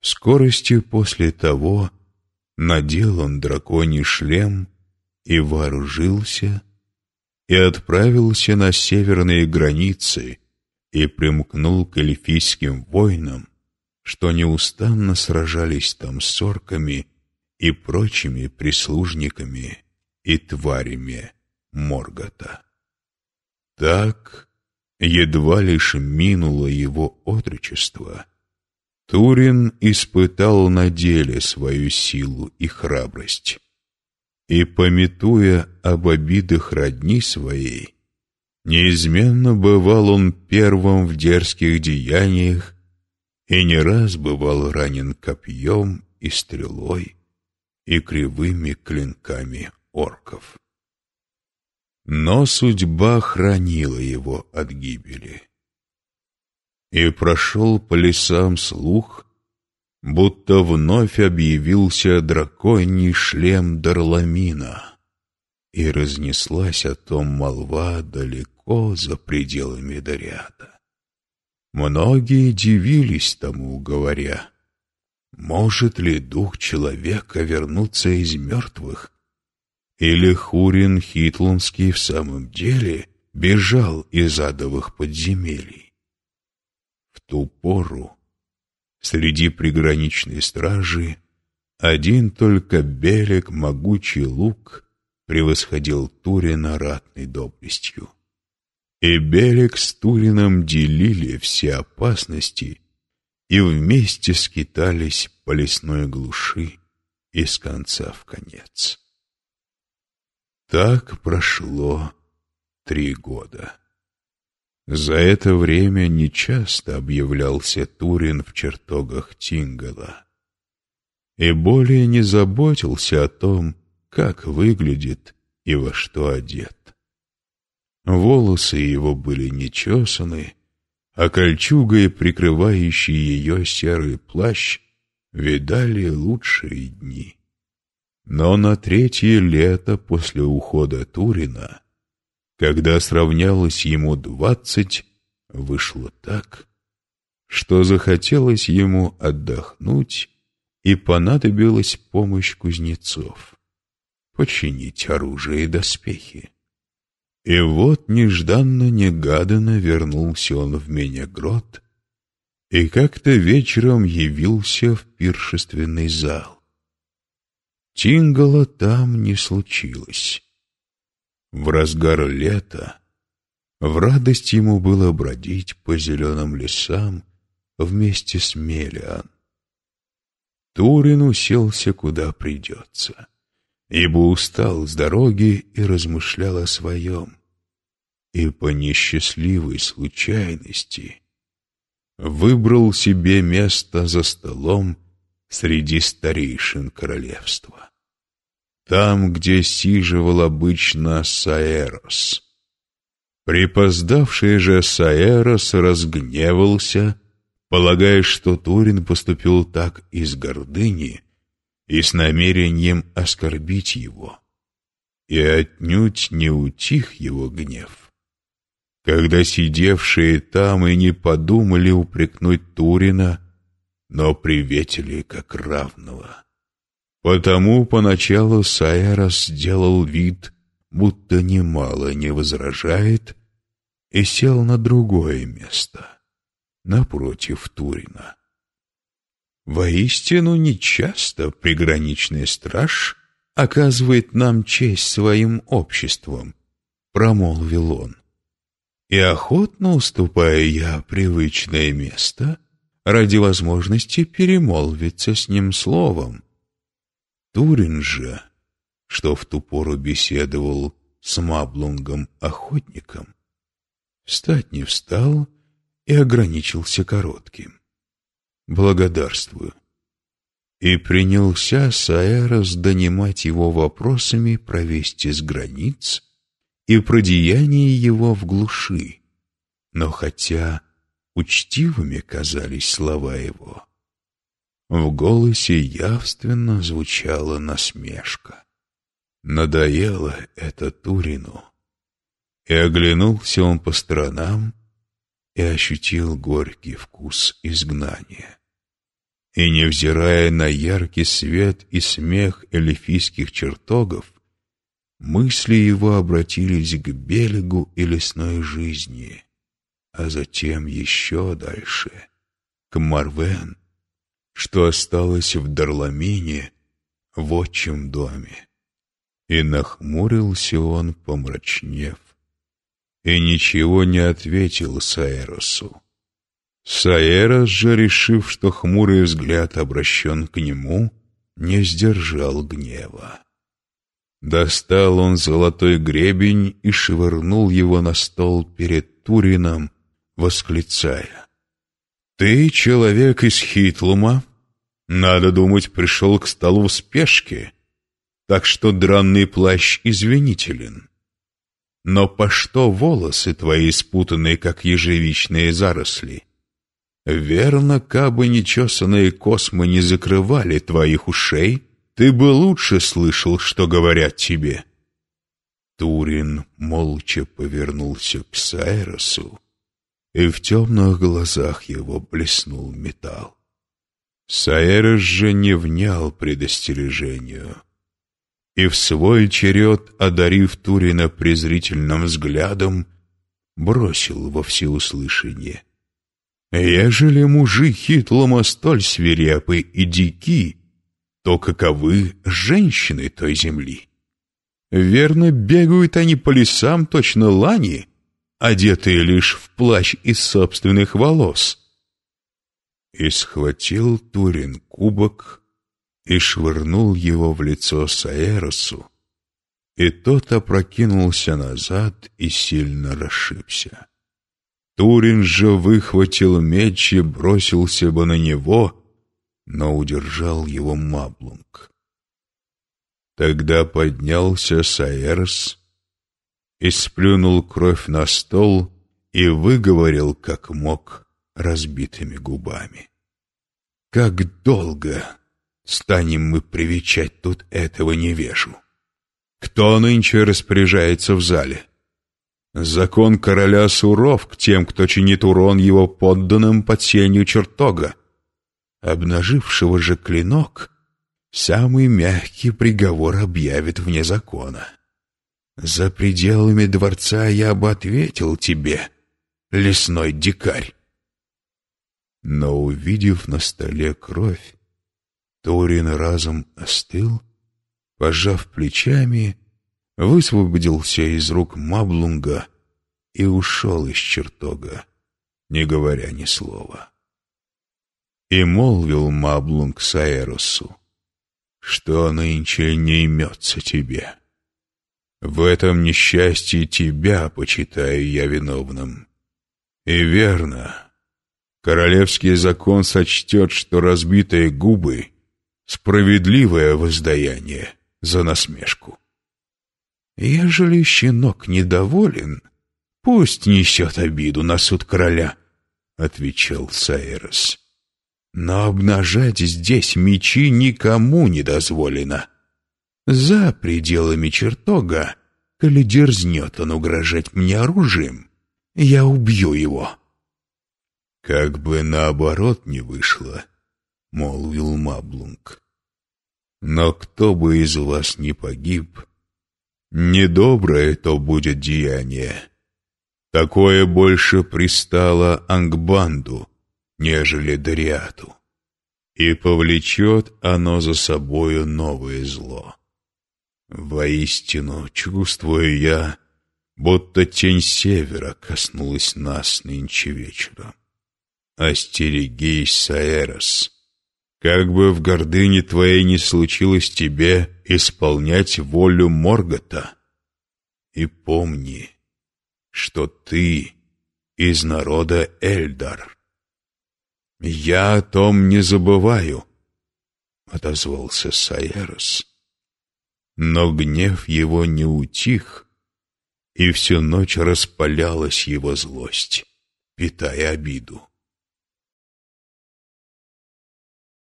В скорости после того надел он драконий шлем и вооружился, и отправился на северные границы и примкнул к эльфийским воинам, что неустанно сражались там с орками и прочими прислужниками и тварями Моргота. Так едва лишь минуло его отрочество, Турин испытал на деле свою силу и храбрость. И, пометуя об обидах родни своей, неизменно бывал он первым в дерзких деяниях и не раз бывал ранен копьем и стрелой и кривыми клинками орков. Но судьба хранила его от гибели. И прошел по лесам слух, будто вновь объявился драконий шлем Дарламина, и разнеслась о том молва далеко за пределами Дарята. Многие дивились тому, говоря, может ли дух человека вернуться из мертвых, или Хурин Хитлунский в самом деле бежал из адовых подземелий ту пору среди приграничной стражи один только Белек, могучий лук, превосходил Турина ратной доблестью. И Белек с Турином делили все опасности и вместе скитались по лесной глуши из конца в конец. Так прошло три года. За это время нечасто объявлялся Турин в чертогах Тингала и более не заботился о том, как выглядит и во что одет. Волосы его были нечесаны, а кольчугой, прикрывающий ее серый плащ, видали лучшие дни. Но на третье лето после ухода Турина когда сравнялось ему двадцать, вышло так, что захотелось ему отдохнуть, и понадобилась помощь кузнецов починить оружие и доспехи. И вот нежданно-негаданно вернулся он в Менегрод и как-то вечером явился в пиршественный зал. Тингала там не случилось. В разгар лета в радость ему было бродить по зеленым лесам вместе с Мелиан. Турин уселся куда придется, ибо устал с дороги и размышлял о своем. И по несчастливой случайности выбрал себе место за столом среди старейшин королевства там, где сиживал обычно Саэрос. Припоздавший же Саэрос разгневался, полагая, что Турин поступил так из гордыни и с намерением оскорбить его. И отнюдь не утих его гнев. Когда сидевшие там и не подумали упрекнуть Турина, но приветили как равного. Потому поначалу Сайрос сделал вид, будто немало не возражает, и сел на другое место, напротив Турина. Воистину нечасто приграничный страж оказывает нам честь своим обществом, промолвил он. И охотно уступая я привычное место ради возможности перемолвиться с ним словом, Турин же, что в ту пору беседовал с Маблунгом-охотником, встать не встал и ограничился коротким. «Благодарствую». И принялся Саэрос донимать его вопросами про вести с границ и про деяния его в глуши. Но хотя учтивыми казались слова его, в голосе явственно звучала насмешка. Надоело это Турину. И оглянулся он по сторонам и ощутил горький вкус изгнания. и, невзирая на яркий свет и смех эльфийских чертогов, мысли его обратились к берегу и лесной жизни, а затем еще дальше, к Марвен, что осталось в Дарламине, в отчим доме. И нахмурился он, помрачнев, и ничего не ответил Саэросу. Саэрос же, решив, что хмурый взгляд обращен к нему, не сдержал гнева. Достал он золотой гребень и швырнул его на стол перед Турином, восклицая. «Ты человек из Хитлума, надо думать, пришел к столу в спешке, так что дранный плащ извинителен. Но по что волосы твои спутанные, как ежевичные заросли? Верно, кабы нечесанные космы не закрывали твоих ушей, ты бы лучше слышал, что говорят тебе. Турин молча повернулся к Сайросу, и в темных глазах его блеснул металл. Сайрос же не внял предостережению — и в свой черед, одарив Турина презрительным взглядом, бросил во всеуслышание. «Ежели мужи хитлома столь свирепы и дики, то каковы женщины той земли? Верно, бегают они по лесам точно лани, одетые лишь в плащ из собственных волос». И схватил Турин кубок, и швырнул его в лицо Саэросу, и тот опрокинулся назад и сильно расшибся. Турин же выхватил меч и бросился бы на него, но удержал его Маблунг. Тогда поднялся Саэрос и сплюнул кровь на стол и выговорил, как мог, разбитыми губами. «Как долго!» станем мы привечать тут этого невежу? Кто нынче распоряжается в зале? Закон короля суров к тем, кто чинит урон его подданным под сенью чертога. Обнажившего же клинок, самый мягкий приговор объявит вне закона. За пределами дворца я бы ответил тебе, лесной дикарь. Но, увидев на столе кровь, Торин разом остыл, пожав плечами, высвободился из рук Маблунга и ушел из чертога, не говоря ни слова. И молвил Маблунг Саэросу, что нынче не имется тебе. В этом несчастье тебя почитаю я виновным. И верно, королевский закон сочтет, что разбитые губы — справедливое воздаяние за насмешку. Ежели щенок недоволен, пусть несет обиду на суд короля, — отвечал Сайрос. Но обнажать здесь мечи никому не дозволено. За пределами чертога, коли дерзнет он угрожать мне оружием, я убью его. Как бы наоборот не вышло, — молвил Маблунг. «Но кто бы из вас не погиб, недоброе то будет деяние. Такое больше пристало Ангбанду, нежели Дариату, и повлечет оно за собою новое зло. Воистину, чувствую я, будто тень севера коснулась нас нынче вечером. Остерегись, Саэрос!» Как бы в гордыне твоей не случилось тебе исполнять волю Моргота. И помни, что ты из народа Эльдар. Я о том не забываю, — отозвался Сайерос. Но гнев его не утих, и всю ночь распалялась его злость, питая обиду.